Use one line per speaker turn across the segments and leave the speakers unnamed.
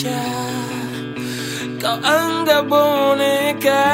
saja Kau anggap boneka.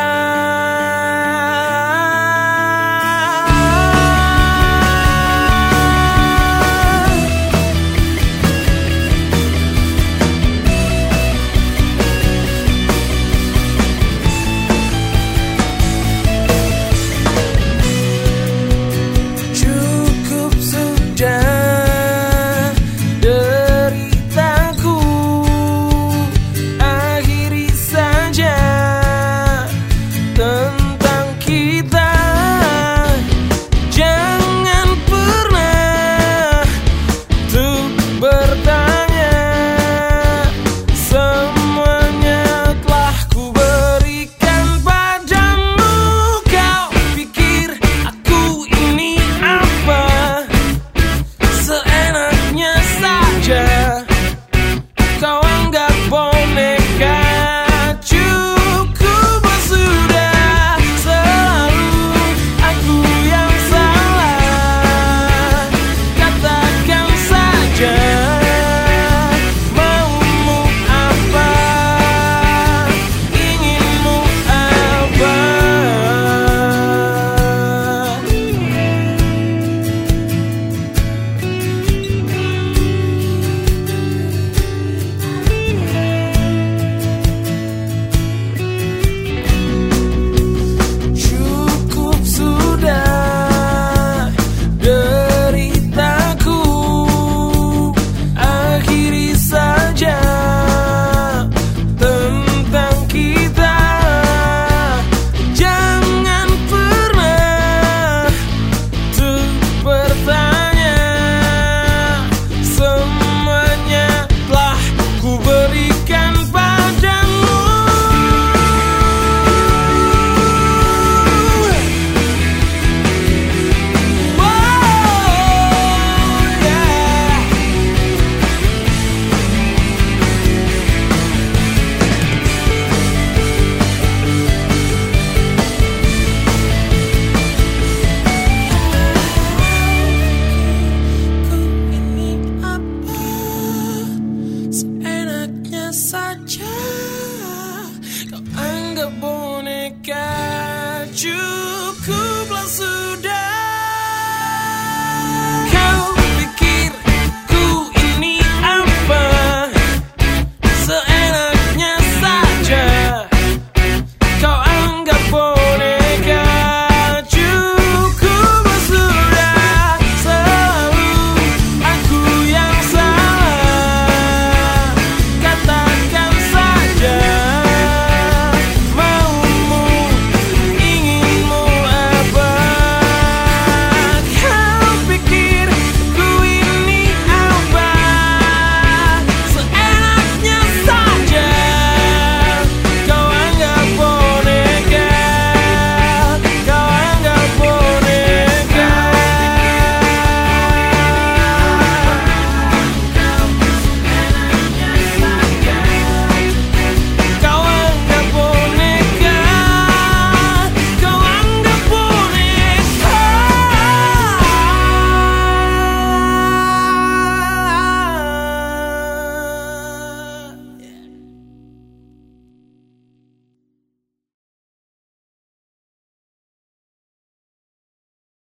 saja Kau anggap boneka Cukuplah sudah.